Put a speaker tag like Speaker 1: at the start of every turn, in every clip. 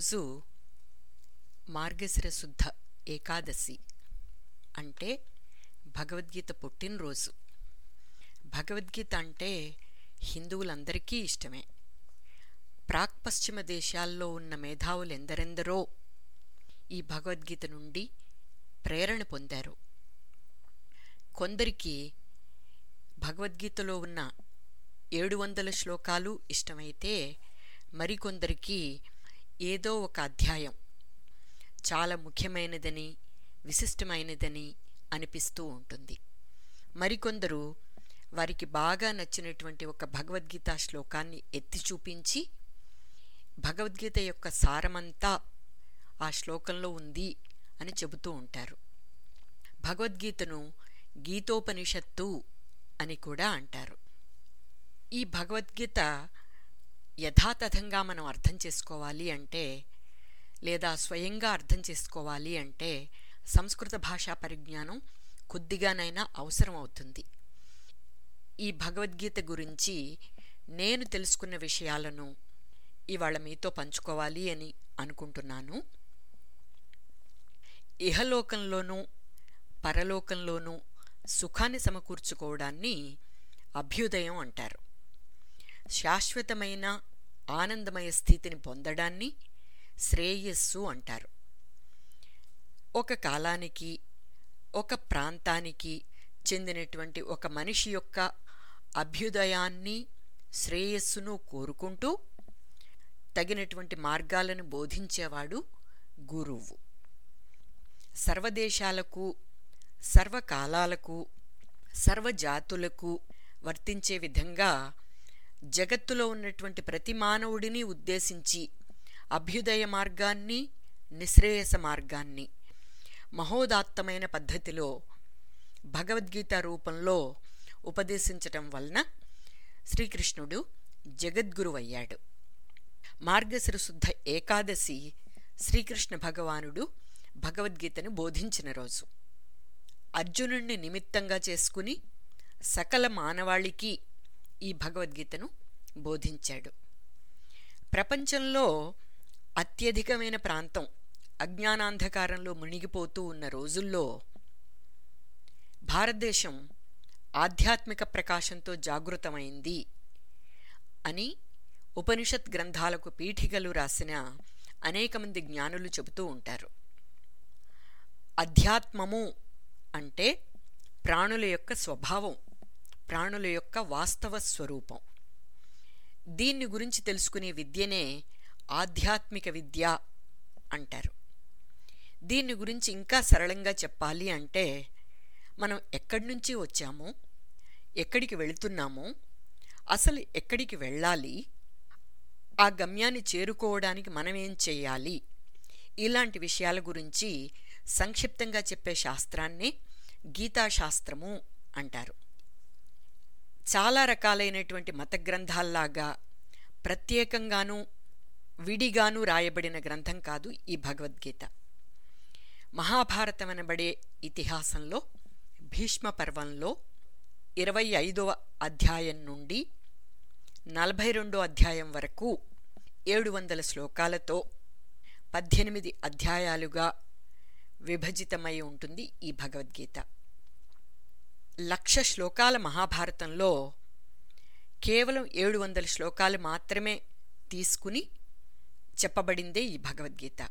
Speaker 1: ఈరోజు మార్గశిర శుద్ధ ఏకాదశి అంటే భగవద్గీత పుట్టినరోజు. భగవద్గీత అంటే హిందువులందరికీ ఇష్టమే. ప్రాక్పశ్చిమ దేశాల్లో ఉన్న మేధావులు ఎందరెందరో ఈ భగవద్గీత నుండి ప్రేరణ పొందారు. కొందరికి భగవద్గీతలో ఉన్న ఏడు వందల శ్లోకాలు ఇష్టమైతే మరికొందరికి ఏదో ఒక అధ్యాయం. చాలా ముఖ్యమైనదని విశిష్టమైనదని అనిపిస్తూ ఉంటుంది. మరికొందరు వారికి బాగా నచ్చినటువంటి ఒక భగవద్గీత శ్లోకాన్ని ఎత్తి చూపించి భగవద్గీత యొక్క సారమంతా ఆ శ్లోకంలో ఉంది అని చెబుతూ ఉంటారు. భగవద్గీతను గీతోపనిషత్తు అని కూడా అంటారు. ఈ భగవద్గీత యథాతథంగా మనం అర్థం చేసుకోవాలి అంటే లేదా స్వయంగా అర్థం చేసుకోవాలి అంటే సంస్కృత భాషా పరిజ్ఞానం కొద్దిగానైనా అవసరం అవుతుంది. ఈ భగవద్గీత గురించి నేను తెలుసుకున్న విషయాలను ఇవాళ మీతో పంచుకోవాలి అని అనుకుంటున్నాను. ఇహలోకంలోనూ పరలోకంలోనూ సుఖాన్ని సమకూర్చుకోవడాన్ని అభ్యుదయం అంటారు. శాశ్వతమైన ఆనందమయ స్థితిని పొందడాన్ని శ్రేయస్సు అంటారు. ఒక కాలానికి ఒక ప్రాంతానికి చెందినటువంటి ఒక మనిషి యొక్క అభ్యుదయాన్ని శ్రేయస్సును కోరుకుంటూ తగినటువంటి మార్గాలను బోధించేవాడు గురువు. సర్వదేశాలకు సర్వకాలాలకు సర్వజాతులకు వర్తించే విధంగా జగత్తులో ఉన్నటువంటి ప్రతి మానవుడిని ఉద్దేశించి అభ్యుదయ మార్గాన్ని నిశ్రేయస మార్గాన్ని మహోదాత్తమైన పద్ధతిలో భగవద్గీత రూపంలో ఉపదేశించటం వలన శ్రీకృష్ణుడు జగద్గురువయ్యాడు. మార్గశిరశుద్ధ ఏకాదశి శ్రీకృష్ణ భగవానుడు భగవద్గీతను బోధించిన రోజు. అర్జునుణ్ణి నిమిత్తంగా చేసుకుని సకల మానవాళికి ఈ భగవద్గీతను బోధించాడు. ప్రపంచంలో అత్యధికమైన ప్రాంతం అజ్ఞానాంధకారంలో మునిగిపోతూ ఉన్న రోజుల్లో భారతదేశం ఆధ్యాత్మిక ప్రకాశంతో జాగృతమైంది అని ఉపనిషత్ గ్రంథాలకు పీఠికలు రాసిన అనేక మంది జ్ఞానులు చెబుతూ ఉంటారు. అధ్యాత్మము అంటే ప్రాణుల యొక్క స్వభావం. ప్రాణుల యొక్క వాస్తవ స్వరూపం. దీన్ని గురించి తెలుసుకునే విద్యనే ఆధ్యాత్మిక విద్య అంటారు. దీన్ని గురించి ఇంకా సరళంగా చెప్పాలి అంటే మనం ఎక్కడి నుంచి వచ్చామో ఎక్కడికి వెళుతున్నామో అసలు ఎక్కడికి వెళ్ళాలి ఆ గమ్యాన్ని చేరుకోవడానికి మనం ఏం చేయాలి ఇలాంటి విషయాల గురించి సంక్షిప్తంగా చెప్పే శాస్త్రాన్ని గీతాశాస్త్రము అంటారు. చాలా రకాలైనటువంటి మత గ్రంథాల్లాగా ప్రత్యేకంగాను విడిగాను రాయబడిన గ్రంథం కాదు ఈ భగవద్గీత. మహాభారతం అనబడే ఇతిహాసంలో భీష్మ పర్వంలో ఇరవై ఐదవ అధ్యాయం నుండి నలభై రెండో అధ్యాయం వరకు ఏడు వందల శ్లోకాలతో పద్దెనిమిది అధ్యాయాలుగా విభజితమై ఉంటుంది ఈ భగవద్గీత. లక్ష శ్లోకాల మహాభారతంలో కేవలం ఏడు వందల శ్లోకాలు మాత్రమే తీసుకుని చెప్పబడిందే ఈ భగవద్గీత.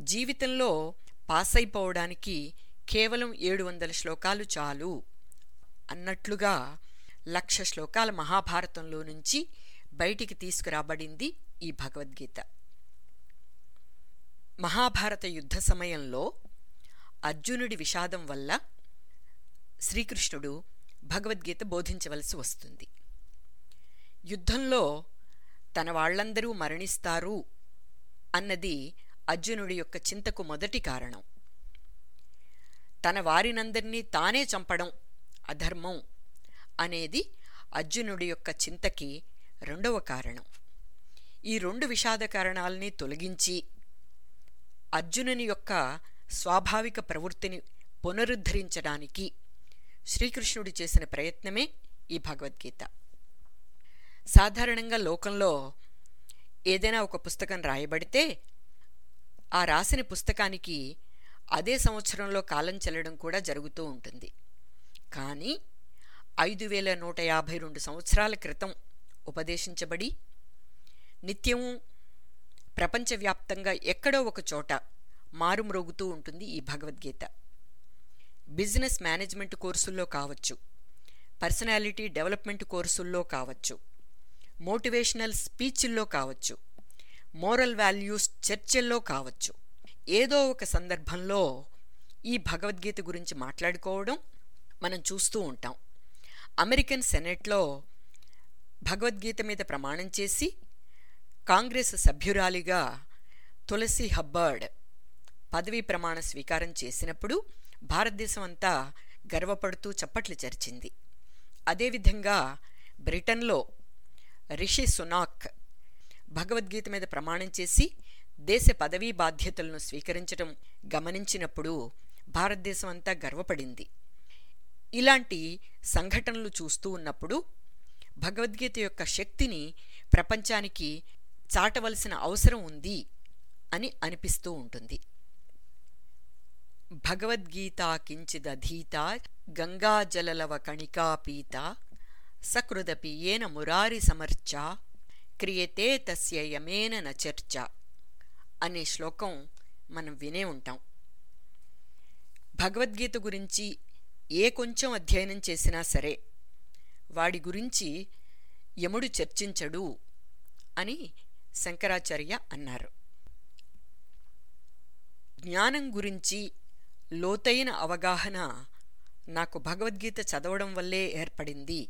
Speaker 1: జీవితంలో పాస్ అయిపోవడానికి కేవలం ఏడు వందల శ్లోకాలు చాలు అన్నట్లుగా లక్ష శ్లోకాల మహాభారతంలో నుంచి బయటికి తీసుకురాబడింది ఈ భగవద్గీత. మహాభారత యుద్ధ సమయంలో అర్జునుడి విషాదం వల్ల శ్రీకృష్ణుడు భగవద్గీత బోధించవలసి వస్తుంది. యుద్ధంలో తన వాళ్ళందరూ మరణిస్తారు అన్నది అర్జునుడి యొక్క చింతకు మొదటి కారణం. తన వారినందరినీ తానే చంపడం అధర్మం అనేది అర్జునుడి యొక్క చింతకి రెండవ కారణం. ఈ రెండు విషాద కారణాలని తొలగించి అర్జునుని యొక్క స్వాభావిక ప్రవృత్తిని పునరుద్ధరించడానికి శ్రీకృష్ణుడు చేసిన ప్రయత్నమే ఈ భగవద్గీత. సాధారణంగా లోకంలో ఏదైనా ఒక పుస్తకం రాయబడితే ఆ రాసిన పుస్తకానికి అదే సంవత్సరంలో కాలం చెల్లడం కూడా జరుగుతూ ఉంటుంది. కానీ ఐదు వేల నూట యాభై రెండు సంవత్సరాల క్రితం ఉపదేశించబడి నిత్యము ప్రపంచవ్యాప్తంగా ఎక్కడో ఒక చోట మారుమ్రోగుతూ ఉంటుంది ఈ భగవద్గీత. బిజినెస్ మేనేజ్మెంట్ కోర్సుల్లో కావచ్చు పర్సనాలిటీ డెవలప్మెంట్ కోర్సుల్లో కావచ్చు మోటివేషనల్ స్పీచ్ల్లో కావచ్చు మోరల్ వాల్యూస్ చర్చల్లో కావచ్చు. ఏదో ఒక సందర్భంలో ఈ భగవద్గీత గురించి మాట్లాడుకోవడం మనం చూస్తూ ఉంటాం. అమెరికన్ సెనెట్లో భగవద్గీత మీద ప్రమాణం చేసి కాంగ్రెస్ సభ్యురాలిగా తులసి హబ్బర్డ్ పదవీ ప్రమాణ స్వీకారం చేసినప్పుడు భారతదేశం అంతా గర్వపడుతూ చప్పట్లు చరిచింది. అదేవిధంగా బ్రిటన్లో రిషి సునాక్ భగవద్గీత మీద ప్రమాణం చేసి దేశ పదవీ బాధ్యతలను స్వీకరించడం గమనించినప్పుడు భారతదేశం అంతా గర్వపడింది. ఇలాంటి సంఘటనలు చూస్తూ ఉన్నప్పుడు భగవద్గీత యొక్క శక్తిని ప్రపంచానికి చాటవలసిన అవసరం ఉంది అని అనిపిస్తూ ఉంటుంది. భగవద్గీతా కించిదధీత గంగాజలలవ కణికాపీత సకృదపి ఏన మురారి సమర్చ క్రియతే తస్య యమేన న చర్చ అనే శ్లోకం మనం వినే ఉంటాం. భగవద్గీత గురించి ఏ కొంచెం అధ్యయనం చేసినా సరే వాడి గురించి యముడు చర్చించడు అని శంకరాచార్య అన్నారు. జ్ఞానం గురించి లోతైన అవగాహన నాకు భగవద్గీత చదవడం వల్లే ఏర్పడింది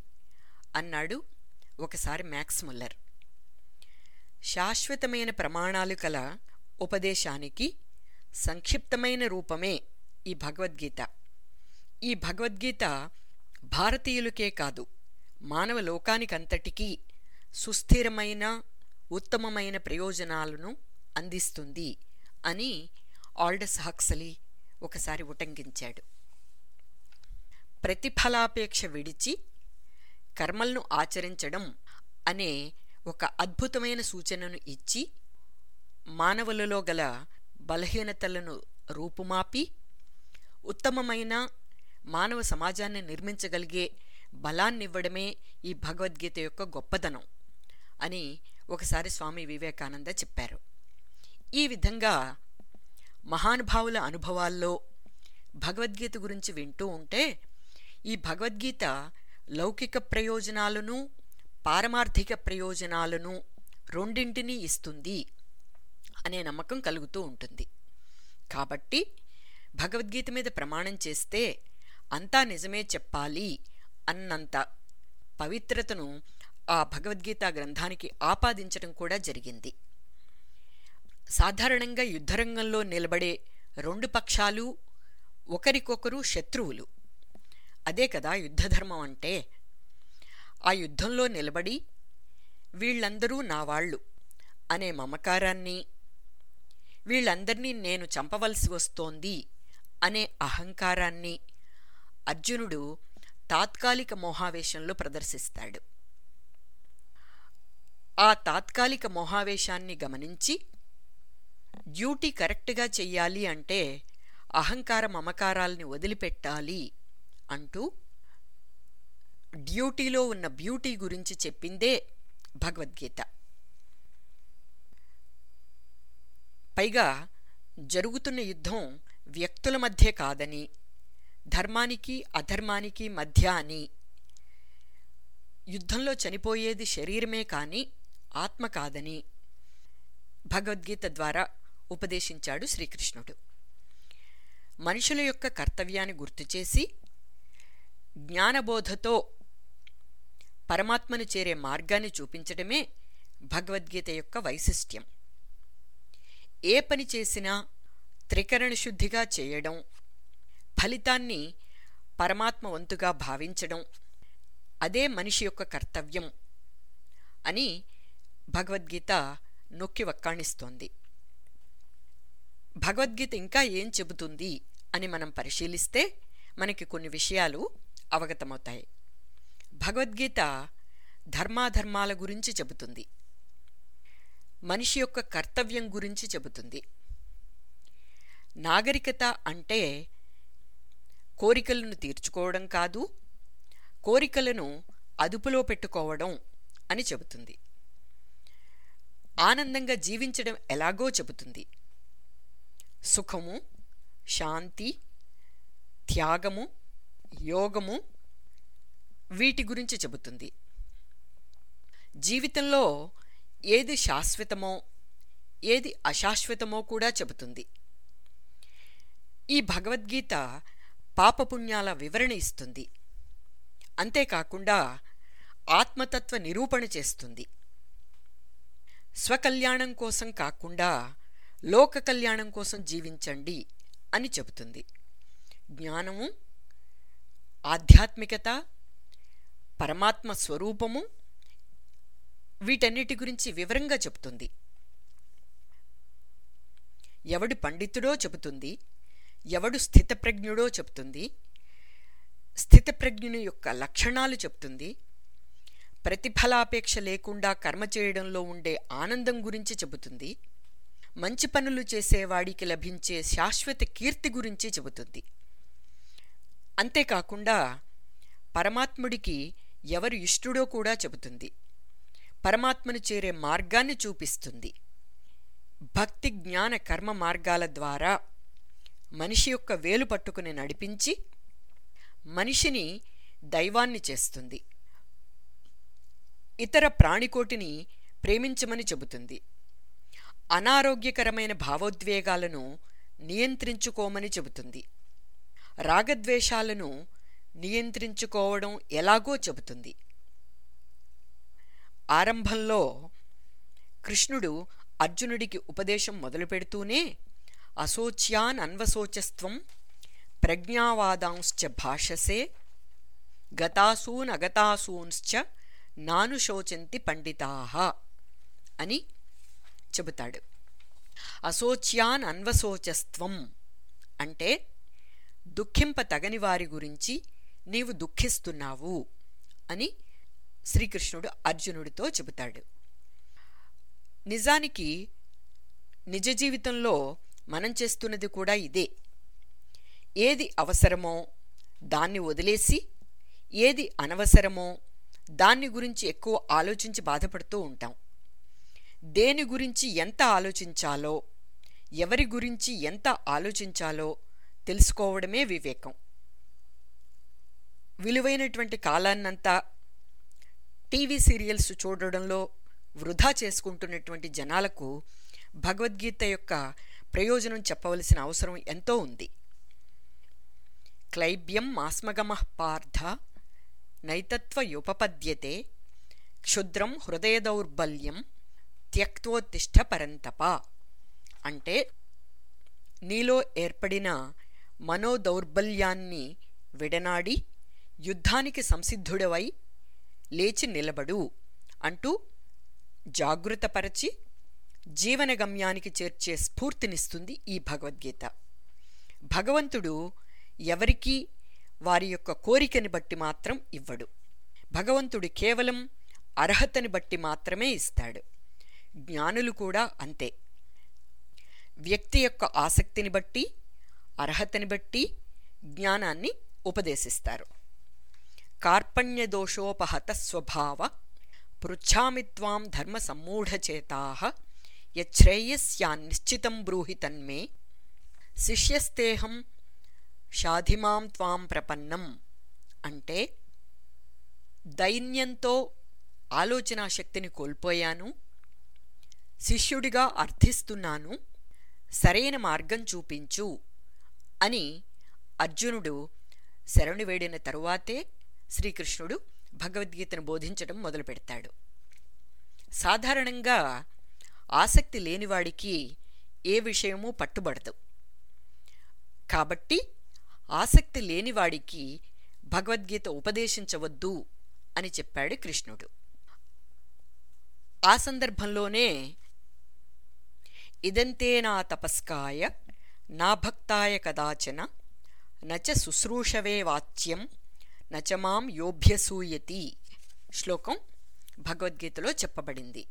Speaker 1: అన్నాడు ఒకసారి మ్యాక్స్ ముల్లర్. శాశ్వతమైన ప్రమాణాలు కల ఉపదేశానికి సంక్షిప్తమైన రూపమే ఈ భగవద్గీత. ఈ భగవద్గీత భారతీయులకే కాదు మానవ లోకానికంతటికీ సుస్థిరమైన ఉత్తమమైన ప్రయోజనాలను అందిస్తుంది అని ఆల్డస్ హక్సలీ ఒకసారి ఉటంకించాడు. ప్రతిఫలాపేక్ష విడిచి కర్మలను ఆచరించడం అనే ఒక అద్భుతమైన సూచనను ఇచ్చి మానవులలో గల బలహీనతలను రూపుమాపి ఉత్తమమైన మానవ సమాజాన్ని నిర్మించగలిగే బలాన్నివ్వడమే ఈ భగవద్గీత యొక్క గొప్పదనం అని ఒకసారి స్వామి వివేకానంద చెప్పారు. ఈ విధంగా మహానుభావుల అనుభవాల్లో భగవద్గీత గురించి వింటూ ఉంటే ఈ భగవద్గీత లౌకిక ప్రయోజనాలను పారమార్థిక ప్రయోజనాలను రెండింటినీ ఇస్తుంది అనే నమ్మకం కలుగుతూ ఉంటుంది. కాబట్టి భగవద్గీత మీద ప్రమాణం చేస్తే అంతా నిజమే చెప్పాలి అన్నంత పవిత్రతను ఆ భగవద్గీత గ్రంథానికి ఆపాదించడం కూడా జరిగింది. సాధారణంగా యుద్ధరంగంలో నిలబడే రెండు పక్షాలు ఒకరికొకరు శత్రువులు. అదే కదా యుద్ధధర్మం అంటే. ఆ యుద్ధంలో నిలబడి వీళ్ళందరూ నా వాళ్ళు అనే మమకారాన్ని వీళ్ళందరినీ నేను చంపవలసి వస్తోంది అనే అహంకారాన్ని అర్జునుడు తాత్కాలిక మోహావేశంలో ప్రదర్శిస్తాడు. ఆ తాత్కాలిక మోహావేశాన్ని గమనించి డ్యూటీ కరెక్ట్గా చెయ్యాలి అంటే అహంకార మమకారాల్ని వదిలిపెట్టాలి అంటూ డ్యూటీలో ఉన్న బ్యూటీ గురించి చెప్పిందే భగవద్గీత. పైగా జరుగుతున్న యుద్ధం వ్యక్తుల మధ్య కాదని ధర్మానికి అధర్మానికి మధ్య అని యుద్ధంలో చనిపోయేది శరీరమే కాని ఆత్మ కాదని భగవద్గీత ద్వారా ఉపదేశించాడు శ్రీకృష్ణుడు. మనుషుల యొక్క కర్తవ్యాన్ని గుర్తుచేసి జ్ఞానబోధతో పరమాత్మను చేరే మార్గాన్ని చూపించడమే భగవద్గీత యొక్క వైశిష్ట్యం. ఏ పని చేసినా త్రికరణ శుద్ధిగా చేయడం ఫలితాన్ని పరమాత్మ వంతుగా భావించడం అదే మనిషి యొక్క కర్తవ్యం అని భగవద్గీత నొక్కి వక్కాణిస్తోంది. భగవద్గీత ఇంకా ఏం చెబుతుంది అని మనం పరిశీలిస్తే మనకి కొన్ని విషయాలు అవగతమవుతాయి. భగవద్గీత ధర్మాధర్మాల గురించి చెబుతుంది. మనిషి యొక్క కర్తవ్యం గురించి చెబుతుంది. నాగరికత అంటే కోరికలను తీర్చుకోవడం కాదు కోరికలను అదుపులో పెట్టుకోవడం అని చెబుతుంది. ఆనందంగా జీవించడం ఎలాగో చెబుతుంది. సుఖము శాంతి త్యాగము యోగము వీటి గురించి చెబుతుంది. జీవితంలో ఏది శాశ్వతమో ఏది అశాశ్వతమో కూడా చెబుతుంది. ఈ భగవద్గీత పాపపుణ్యాల వివరణ ఇస్తుంది. అంతేకాకుండా ఆత్మతత్వ నిరూపణ చేస్తుంది. స్వకల్యాణం కోసం కాకుండా లోక కళ్యాణం కోసం జీవించండి అని చెబుతుంది. జ్ఞానము ఆధ్యాత్మికత పరమాత్మ స్వరూపము వీటన్నిటి గురించి వివరంగా చెబుతుంది. ఎవడు పండితుడో చెబుతుంది ఎవడు స్థితప్రజ్ఞుడో చెబుతుంది స్థితప్రజ్ఞుని యొక్క లక్షణాలు చెబుతుంది ప్రతిఫలాపేక్ష లేకుండా కర్మ చేయడంలో ఉండే ఆనందం గురించి చెబుతుంది మంచి పనులు చేసేవాడికి లభించే శాశ్వత కీర్తి గురించి చెబుతుంది. అంతేకాకుండా పరమాత్ముడికి ఎవరు ఇష్టుడో కూడా చెబుతుంది. పరమాత్మను చేరే మార్గాన్ని చూపిస్తుంది. భక్తి జ్ఞాన కర్మ మార్గాల ద్వారా మనిషి యొక్క వేలు పట్టుకుని నడిపించి మనిషిని దైవాన్ని చేస్తుంది. ఇతర ప్రాణికోటిని ప్రేమించమని చెబుతుంది. అనారోగ్యకరమైన భావోద్వేగాలను నియంత్రించుకోమని చెబుతుంది. రాగద్వేషాలను నియంత్రించుకోవడం ఎలాగో చెబుతుంది. ఆరంభంలో కృష్ణుడు అర్జునుడికి ఉపదేశం మొదలుపెడుతూనే అశోచ్యాన్ అన్వశోచస్త్వం ప్రజ్ఞావాదాంశ్చ భాషసే గతాసూన్ అగతాసూన్శ్చ నానుశోచంతి పండితాహ అని చెబుతాడు. అశోచ్యాన్ అన్వశోచస్త్వం అంటే దుఃఖింప తగని వారి గురించి నీవు దుఃఖిస్తున్నావు అని శ్రీకృష్ణుడు అర్జునుడితో చెబుతాడు. నిజానికి నిజ జీవితంలో మనం చేస్తున్నది కూడా ఇదే. ఏది అవసరమో దాన్ని వదిలేసి ఏది అనవసరమో దాన్ని గురించి ఎక్కువ ఆలోచించి బాధపడుతూ ఉంటాం. దేని గురించి ఎంత ఆలోచించాలో ఎవరి గురించి ఎంత ఆలోచించాలో తెలుసుకోవడమే వివేకం. విలువైనటువంటి కాలాన్నంతా టీవీ సీరియల్స్ చూడడంలో వృధా చేసుకుంటున్నటువంటి జనాలకు భగవద్గీత యొక్క ప్రయోజనం చెప్పవలసిన అవసరం ఎంతో ఉంది. క్లైబ్యం మాస్మగమ పార్థ నైతత్వయుపపద్యతే క్షుద్రం హృదయ దౌర్బల్యం త్యక్తోత్తిష్ట పరంతప అంటే నీలో ఏర్పడిన మనోదౌర్బల్యాన్ని విడనాడి యుద్ధానికి సంసిద్ధుడవై లేచి నిలబడు అంటూ జాగృతపరచి జీవనగమ్యానికి చేర్చే స్ఫూర్తినిస్తుంది ఈ భగవద్గీత. భగవంతుడు ఎవరికీ వారి యొక్క కోరికని బట్టి మాత్రం ఇవ్వడు. భగవంతుడు కేవలం అర్హతని బట్టి మాత్రమే ఇస్తాడు. జ్ఞానులు కూడా అంతే. వ్యక్తి యొక్క ఆసక్తిని బట్టి అర్హతని బట్టి జ్ఞానాన్ని ఉపదేశిస్తారు. కార్పణ్యదోషోపహత స్వభావ పృచ్ఛామిత్వాం ధర్మ సమ్మూఢచేతా యశ్రేయస్యాన్నిశ్చితం బ్రూహి తన్మే శిష్యస్తేహం షాధిమాం త్వాం ప్రపన్నం అంటే దైన్యంతో ఆలోచనా శక్తిని కోల్పోయాను శిష్యుడిగా అర్థిస్తున్నాను. సరైన మార్గం చూపించు అని అర్జునుడు శరణు వేడిన తరువాతే శ్రీకృష్ణుడు భగవద్గీతను బోధించడం మొదలుపెడతాడు. సాధారణంగా ఆసక్తి లేనివాడికి ఏ విషయమూ పట్టుబడదు. కాబట్టి ఆసక్తి లేనివాడికి భగవద్గీత ఉపదేశించవద్దు అని చెప్పాడు కృష్ణుడు. ఆ సందర్భంలోనే ఇదంతేనా తపస్కాయ నా భక్తాయ కదాచన నచ శుశ్రూషవే వాచ్యం నచ మాం యోభ్యసూయతి శ్లోకం భగవద్గీతలో చెప్పబడింది.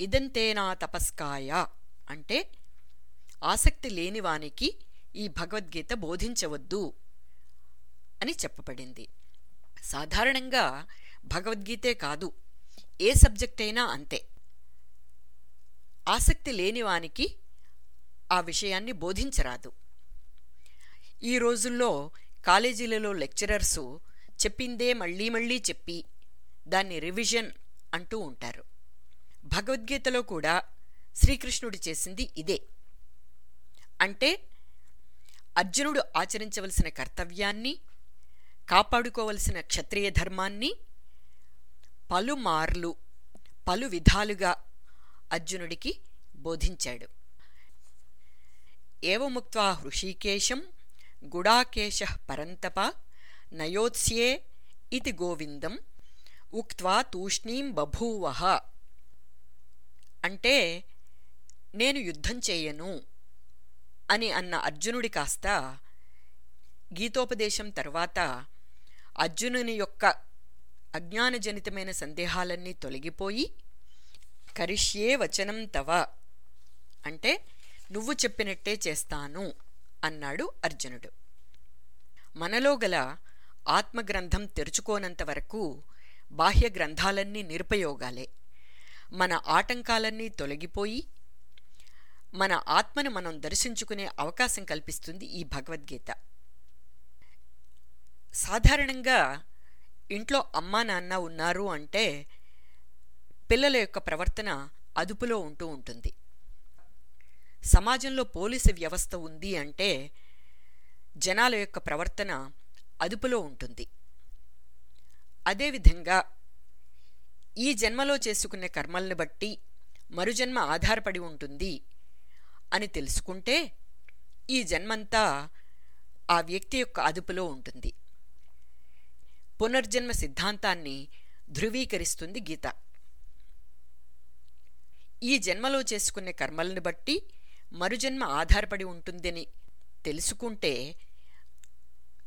Speaker 1: ఇదంతేనా తపస్కాయ అంటే ఆసక్తి లేనివానికి ఈ భగవద్గీత బోధించవద్దు అని చెప్పబడింది. సాధారణంగా భగవద్గీతే కాదు ఏ సబ్జెక్ట్ అయినా అంతే. ఆసక్తి లేనివానికి ఆ విషయాన్ని బోధించరాదు. ఈ రోజుల్లో కాలేజీలలో లెక్చరర్సు చెప్పిందే మళ్ళీ మళ్ళీ చెప్పి దాన్ని రివిజన్ అంటూ ఉంటారు. భగవద్గీతలో కూడా శ్రీకృష్ణుడు చేసింది ఇదే. అంటే అర్జునుడు ఆచరించవలసిన కర్తవ్యాన్ని కాపాడుకోవలసిన క్షత్రియ ధర్మాన్ని పలుమార్లు పలు విధాలుగా అర్జునుడికి బోధించాడు. ఏవముక్వా హృషీకేశం గుడాకేశ పరంతప నయోత్స్యే ఇది గోవిందం ఉక్వా తూష్ణీం బభూవహ అంటే నేను యుద్ధం చేయను అని అన్న అర్జునుడి కాస్త గీతోపదేశం తర్వాత అర్జునుని యొక్క అజ్ఞానజనితమైన సందేహాలన్నీ తొలగిపోయి కరిష్యే వచనం తవ. అంటే నువ్వు చెప్పినట్టే చేస్తాను అన్నాడు అర్జునుడు. మనలో గల ఆత్మగ్రంథం తెరుచుకోనంత వరకు బాహ్య గ్రంథాలన్నీ నిరుపయోగాలే. మన ఆటంకాలన్నీ తొలగిపోయి మన ఆత్మను మనం దర్శించుకునే అవకాశం కల్పిస్తుంది ఈ భగవద్గీత. సాధారణంగా ఇంట్లో అమ్మా నాన్న ఉన్నారు అంటే పిల్లల యొక్క ప్రవర్తన అదుపులో ఉంటూ ఉంటుంది. సమాజంలో పోలీసు వ్యవస్థ ఉంది అంటే జనాల యొక్క ప్రవర్తన అదుపులో ఉంటుంది. అదేవిధంగా ఈ జన్మలో చేసుకునే కర్మల్ని బట్టి మరుజన్మ ఆధారపడి ఉంటుంది అని తెలుసుకుంటే ఈ జన్మంతా ఆ వ్యక్తి యొక్క అదుపులో ఉంటుంది. పునర్జన్మ సిద్ధాంతాన్ని ధృవీకరిస్తుంది గీత. ఈ జన్మలో చేసుకునే కర్మలను బట్టి మరుజన్మ ఆధారపడి ఉంటుందని తెలుసుకుంటే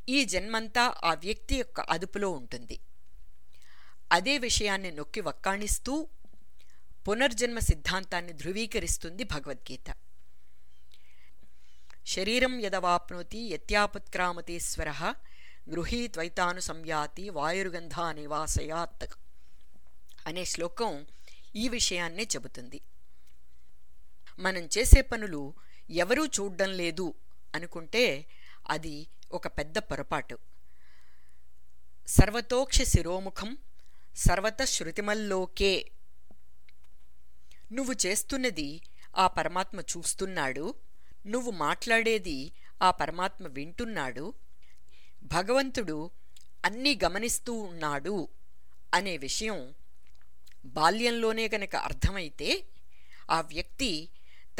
Speaker 1: ఈ జన్మంతా ఆ వ్యక్తి యొక్క అదుపులో ఉంటుంది. అదే విషయాన్ని నొక్కి వక్కాణిస్తూ పునర్జన్మ సిద్ధాంతాన్ని ధృవీకరిస్తుంది భగవద్గీత. శరీరం యదవాప్నోతి యత్యాపత్క్రామతీశ్వర గృహీత్వైతాను సంయాతి వాయుర్గంధా నివాసయాత్ అనే శ్లోకం ఈ విషయాన్నే చెబుతుంది. మనం చేసే పనులు ఎవరూ చూడ్డం లేదు అనుకుంటే అది ఒక పెద్ద పొరపాటు. సర్వతోక్ష శిరోముఖం సర్వత శృతిమల్లోకే. నువ్వు చేస్తున్నది ఆ పరమాత్మ చూస్తున్నాడు నువ్వు మాట్లాడేది ఆ పరమాత్మ వింటున్నాడు భగవంతుడు అన్నీ గమనిస్తూ ఉన్నాడు అనే విషయం బాల్యంలోనే గనక అర్థమైతే ఆ వ్యక్తి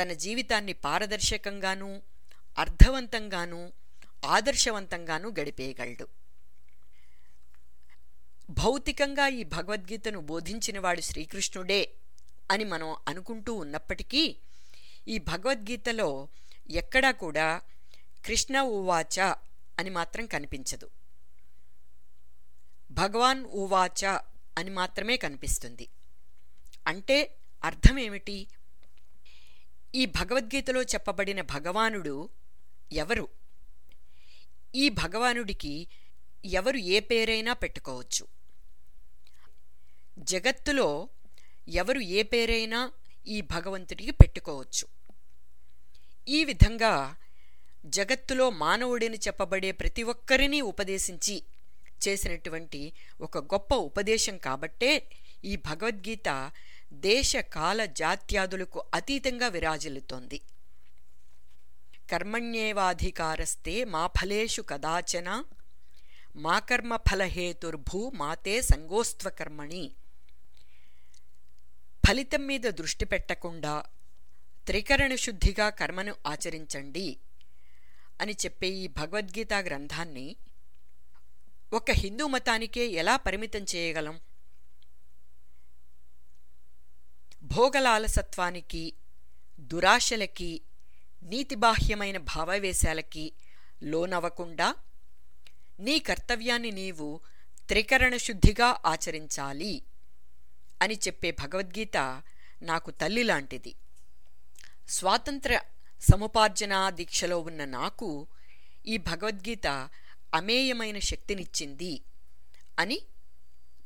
Speaker 1: తన జీవితాన్ని పారదర్శకంగానూ అర్థవంతంగానూ ఆదర్శవంతంగానూ గడిపేయగలడు. భౌతికంగా ఈ భగవద్గీతను బోధించినవాడు శ్రీకృష్ణుడే అని మనం అనుకుంటూ ఉన్నప్పటికీ ఈ భగవద్గీతలో ఎక్కడా కూడా కృష్ణ ఉవాచ అని మాత్రం కనిపించదు. భగవాన్ ఉవాచ అని మాత్రమే కనిపిస్తుంది. అంటే అర్థం ఏమిటి ఈ భగవద్గీతలో చెప్పబడిన భగవానుడు ఎవరు? ఈ భగవానుడికి ఎవరు ఏ పేరైనా పెట్టుకోవచ్చు. జగత్తులో ఎవరు ఏ పేరైనా ఈ భగవంతుడికి పెట్టుకోవచ్చు. ఈ విధంగా జగత్తులో మానవుడిని చెప్పబడే ప్రతి ఒక్కరినీ ఉపదేశించి చేసినటువంటి ఒక గొప్ప ఉపదేశం కాబట్టే ఈ భగవద్గీత దేశ కాల జాత్యాదులకు అతీతంగా విరాజిల్లుతోంది. కర్మణ్యేవాధికారస్తే మా ఫలేషు కదాచన మా కర్మ ఫలహేతుర్భూ మాతే సంగోస్త్వకర్మణి. ఫలితం మీద దృష్టి పెట్టకుండా త్రికరణ శుద్ధిగా కర్మను ఆచరించండి అని చెప్పే ఈ భగవద్గీత గ్రంథాన్ని ఒక హిందూ మతానికే ఎలా పరిమితం చేయగలం? భోగలాలసత్వానికి దురాశలకి నీతిబాహ్యమైన భావవేశాలకి లోనవ్వకుండా నీ కర్తవ్యాన్ని నీవు త్రికరణ శుద్ధిగా ఆచరించాలి అని చెప్పే భగవద్గీత నాకు తల్లి లాంటిది. స్వాతంత్ర సముపార్జనా దీక్షలో ఉన్న నాకు ఈ భగవద్గీత అమేయమైన శక్తినిచ్చింది అని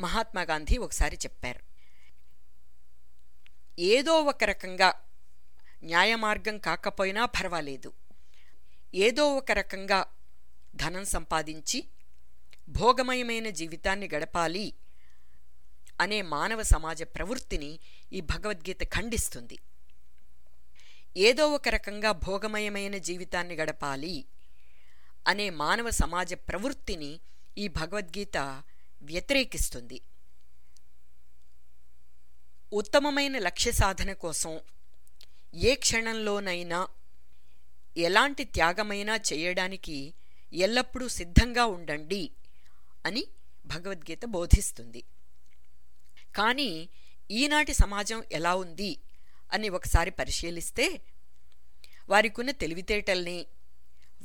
Speaker 1: మహాత్మాగాంధీ ఒకసారి చెప్పారు. ఏదో ఒక రకంగా న్యాయమార్గం కాకపోయినా పర్వాలేదు. ఏదో ఒక రకంగా ధనం సంపాదించి భోగమయమైన జీవితాన్ని గడపాలి అనే మానవ సమాజ ప్రవృత్తిని ఈ భగవద్గీత ఖండిస్తుంది. ఏదో ఒక రకంగా భోగమయమైన జీవితాన్ని గడపాలి అనే మానవ సమాజ ప్రవృత్తిని ఈ భగవద్గీత వ్యతిరేకిస్తుంది. ఉత్తమమైన లక్ష్య సాధన కోసం ఏ క్షణంలోనైనా ఎలాంటి త్యాగమైనా చేయడానికి ఎల్లప్పుడూ సిద్ధంగా ఉండండి అని భగవద్గీత బోధిస్తుంది. కానీ ఈనాటి సమాజం ఎలా ఉంది అని ఒకసారి పరిశీలిస్తే వారికున్న తెలివితేటల్ని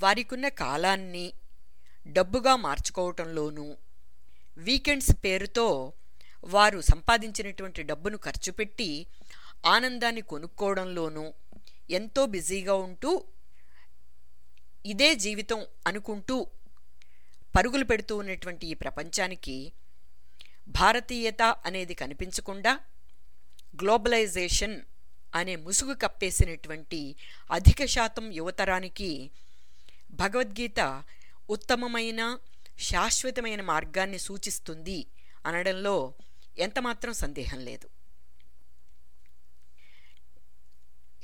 Speaker 1: వారికున్న కాలాన్ని డబ్బుగా మార్చుకోవటంలోనూ వీకెండ్స్ పేరుతో వారు సంపాదించినటువంటి డబ్బును ఖర్చు పెట్టి ఆనందాన్ని కొనుక్కోవడంలోనూ ఎంతో బిజీగా ఉంటూ ఇదే జీవితం అనుకుంటూ పరుగులు పెడుతూ ఉన్నటువంటి ఈ ప్రపంచానికి భారతీయత అనేది కనిపించకుండా గ్లోబలైజేషన్ అనే ముసుగు కప్పేసినటువంటి అధిక శాతం యువతరానికి భగవద్గీత ఉత్తమమైన శాశ్వతమైన మార్గాన్ని సూచిస్తుంది అనడంలో ఎంతమాత్రం సందేహం లేదు.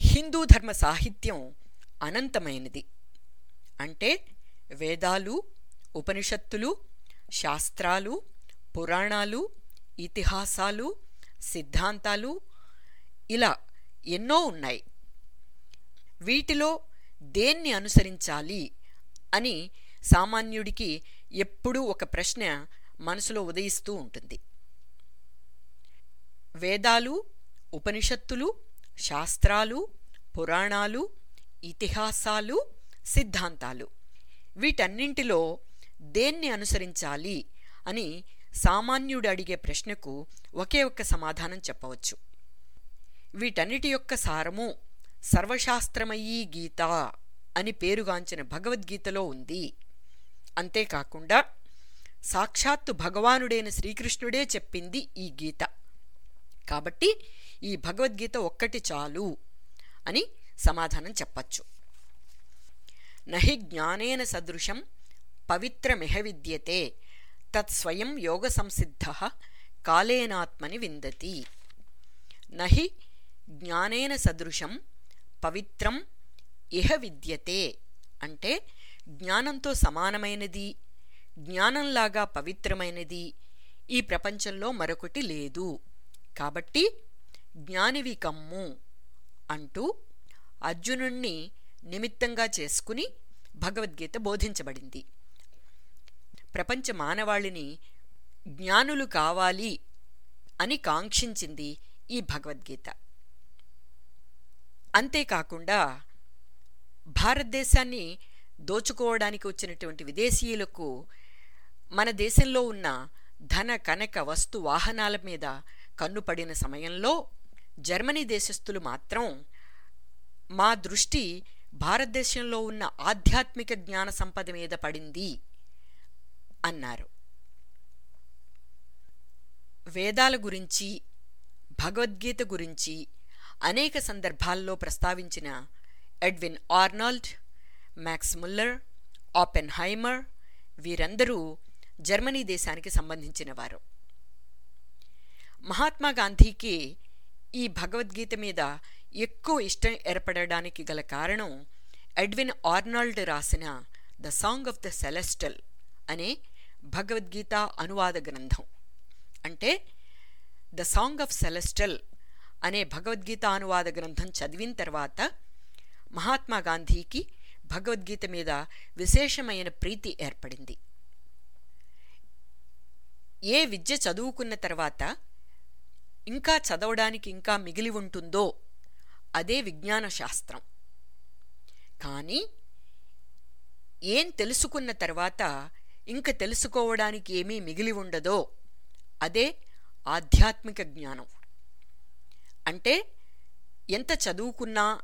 Speaker 1: హిందూ ధర్మ సాహిత్యం అనంతమైనది. అంటే వేదాలు ఉపనిషత్తులు శాస్త్రాలు పురాణాలు ఇతిహాసాలు సిద్ధాంతాలు ఇలా ఎన్నో ఉన్నాయి. వీటిలో దేన్ని అనుసరించాలి అని సామాన్యుడికి ఎప్పుడూ ఒక ప్రశ్న మనసులో ఉదయిస్తూ ఉంటుంది. వేదాలు ఉపనిషత్తులు శాస్త్రాలు పురాణాలు ఇతిహాసాలు సిద్ధాంతాలు. వీటన్నింటిలో దేన్ని అనుసరించాలి అని సామాన్యుడు అడిగే ప్రశ్నకు ఒకే ఒక్క సమాధానం చెప్పవచ్చు. వీటన్నిటి యొక్క సారము సర్వశాస్త్రమయీ గీత. అని పేరుగాంచిన భగవద్గీతలో ఉంది. అంతేకాకుండా సాక్షాత్తు భగవానుడైన శ్రీకృష్ణుడే చెప్పింది ఈ గీత. కాబట్టి ఈ భగవద్గీత ఒక్కటి చాలు అని సమాధానం చెప్పచ్చు. నహి జ్ఞానేన సదృశం పవిత్రమిహ విద్యతే తత్స్వయం యోగ సంసిద్ధ కాలేనాత్మని విందతి. నహి జ్ఞానేన సదృశం పవిత్రం ఇహ విద్యతే అంటే జ్ఞానంతో సమానమైనది జ్ఞానంలాగా పవిత్రమైనది. ఈ ప్రపంచంలో మరొకటి లేదు. కాబట్టి జ్ఞానివి కమ్ము అంటూ అర్జునుణ్ణి నిమిత్తంగా చేసుకుని భగవద్గీత బోధించబడింది. ప్రపంచ మానవాళిని జ్ఞానులు కావాలి అని కాంక్షించింది ఈ భగవద్గీత. అంతేకాకుండా భారతదేశాన్ని దోచుకోవడానికి వచ్చినటువంటి విదేశీయులకు మన దేశంలో ఉన్న ధన కనక వస్తు వాహనాల మీద కన్నుపడిన సమయంలో జర్మనీ దేశస్థులు మాత్రం మా దృష్టి భారతదేశంలో ఉన్న ఆధ్యాత్మిక జ్ఞాన సంపద మీద పడింది అన్నారు. వేదాల గురించి భగవద్గీత గురించి అనేక సందర్భాల్లో ప్రస్తావించిన Edwin Arnold Max Muller Oppenheimer వీరందరూ జర్మనీ దేశానికి సంబంధించినవారు. మహాత్మా గాంధీకి ఈ భగవద్గీత మీద ఎక్కువ ఇష్టం ఏర్పడడానికి గల కారణం ఎడ్విన్ ఆర్నాల్డ్ రాసిన the song of the celestial అనే భగవద్గీత అనువాద గ్రంథం. అంటే ద సాంగ్ ఆఫ్ సెలెస్టల్ అనే భగవద్గీత అనువాద గ్రంథం చదివిన తర్వాత మహాత్మా గాంధీకి భగవద్గీత మీద విశేషమైన ప్రీతి ఏర్పడింది. ఏ విద్య చదువుకున్న తర్వాత ఇంకా చదవడానికి ఇంకా మిగిలి ఉంటుందో అదే విజ్ఞాన శాస్త్రం కానీ ఏం తెలుసుకున్న తర్వాత ఇంక తెలుసుకోవడానికి ఏమీ మిగిలి ఉండదో అదే ఆధ్యాత్మిక జ్ఞానం. అంటే ఎంత చదువుకున్నా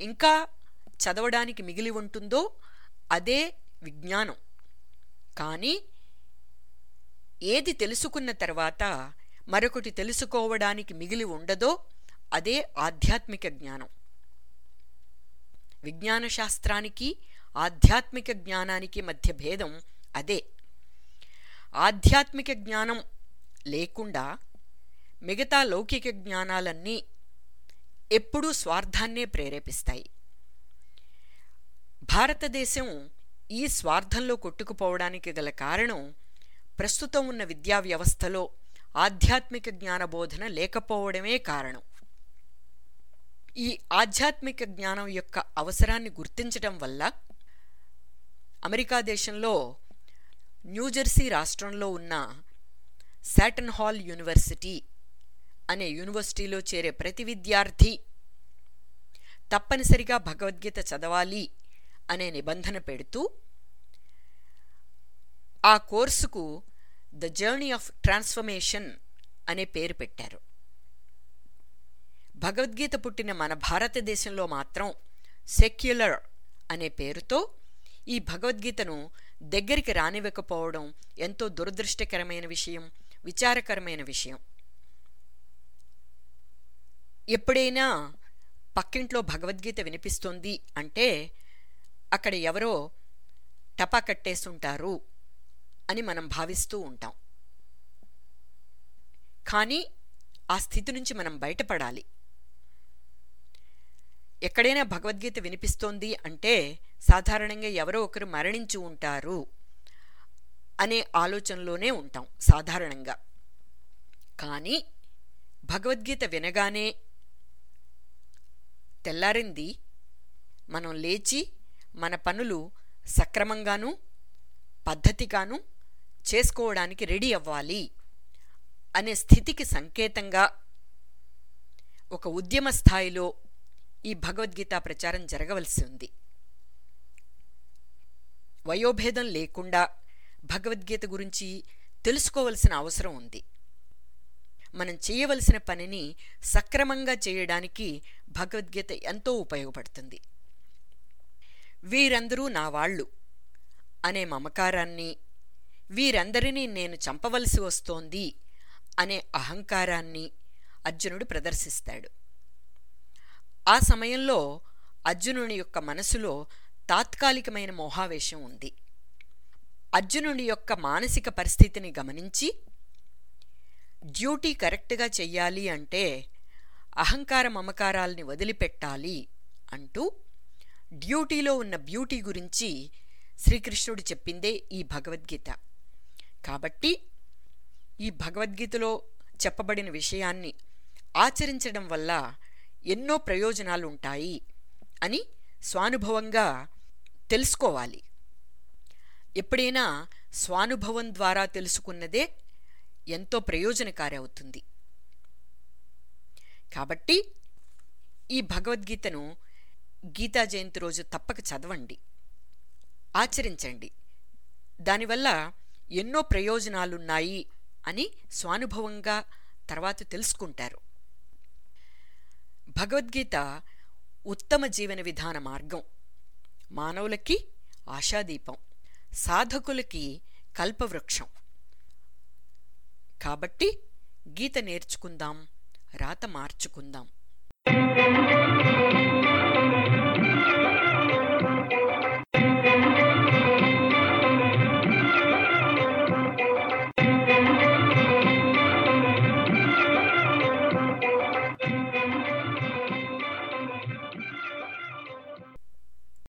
Speaker 1: ఇంకా చదవడానికి మిగిలి ఉంటుందో అదే విజ్ఞానం. కానీ ఏది తెలుసుకున్న తర్వాత మరొకటి తెలుసుకోవడానికి మిగిలి ఉండదో అదే ఆధ్యాత్మిక జ్ఞానం. విజ్ఞాన శాస్త్రానికి ఆధ్యాత్మిక జ్ఞానానికి మధ్య భేదం అదే. ఆధ్యాత్మిక జ్ఞానం లేకుండా మిగతా లౌకిక జ్ఞానాలన్నీ ఎప్పుడూ స్వార్థాన్నే ప్రేరేపిస్తాయి. భారతదేశం ఈ స్వార్థంలో కొట్టుకుపోవడానికి గల కారణం ప్రస్తుతం ఉన్న విద్యా వ్యవస్థలో ఆధ్యాత్మిక జ్ఞానబోధన లేకపోవడమే కారణం. ఈ ఆధ్యాత్మిక జ్ఞానం యొక్క అవసరాన్ని గుర్తించటం వల్ల అమెరికా దేశంలో న్యూజెర్సీ రాష్ట్రంలో ఉన్న శాటన్ హాల్ యూనివర్సిటీ అనే యూనివర్సిటీలో చేరే ప్రతి విద్యార్థి తప్పనిసరిగా భగవద్గీత చదవాలి అనే నిబంధన పెడుతూ ఆ కోర్సుకు ద జర్నీ ఆఫ్ ట్రాన్స్ఫర్మేషన్ అనే పేరు పెట్టారు. భగవద్గీత పుట్టిన మన భారతదేశంలో మాత్రం సెక్యులర్ అనే పేరుతో ఈ భగవద్గీతను దగ్గరికి రానివ్వకపోవడం ఎంతో దురదృష్టకరమైన విషయం విచారకరమైన విషయం. ఎప్పుడైనా పక్కింట్లో భగవద్గీత వినిపిస్తోంది అంటే అక్కడ ఎవరో టపా కట్టేస్తుంటారు అని మనం భావిస్తూ ఉంటాం. కానీ ఆ స్థితి నుంచి మనం బయటపడాలి. ఎక్కడైనా భగవద్గీత వినిపిస్తోంది అంటే సాధారణంగా ఎవరో ఒకరు మరణించి ఉంటారు అనే ఆలోచనలోనే ఉంటాం సాధారణంగా. కానీ భగవద్గీత వినగానే తెల్లారింది మనం లేచి మన పనులు సక్రమంగాను పద్ధతిగాను చేసుకోవడానికి రెడీ అవ్వాలి అనే స్థితికి సంకేతంగా ఒక ఉద్యమ స్థాయిలో ఈ భగవద్గీత ప్రచారం జరగవలసి ఉంది. వయోభేదం లేకుండా భగవద్గీత గురించి తెలుసుకోవలసిన అవసరం ఉంది. మనం చేయవలసిన పనిని సక్రమంగా చేయడానికి భగవద్గీత ఎంతో ఉపయోగపడుతుంది. వీరందరూ నా వాళ్ళు అనే మమకారాన్ని వీరందరినీ నేను చంపవలసి వస్తోంది అనే అహంకారాన్ని అర్జునుడు ప్రదర్శిస్తాడు. ఆ సమయంలో అర్జునుని యొక్క మనసులో తాత్కాలికమైన మోహావేశం ఉంది. అర్జునుడి యొక్క మానసిక పరిస్థితిని గమనించి డ్యూటీ కరెక్ట్గా చెయ్యాలి అంటే అహంకార మమకారాల్ని వదిలిపెట్టాలి అంటూ డ్యూటీలో ఉన్న బ్యూటీ గురించి శ్రీకృష్ణుడు చెప్పిందే ఈ భగవద్గీత. కాబట్టి ఈ భగవద్గీతలో చెప్పబడిన విషయాన్ని ఆచరించడం వల్ల ఎన్నో ప్రయోజనాలు ఉంటాయి అని స్వానుభవంగా తెలుసుకోవాలి. ఎప్పుడైనా స్వానుభవం ద్వారా తెలుసుకున్నదే ఎంతో ప్రయోజనకారి అవుతుంది. కాబట్టి ఈ భగవద్గీతను గీతా జయంతి రోజు తప్పక చదవండి. ఆచరించండి. దానివల్ల ఎన్నో ప్రయోజనాలున్నాయి అని స్వానుభవంగా తర్వాత తెలుసుకుంటారు. భగవద్గీత ఉత్తమ జీవన విధాన మార్గం. మానవులకి ఆశాదీపం. సాధకులకి కల్పవృక్షం. కాబట్టి గీత నేర్చుకుందాం రాత మార్చుకుందాం.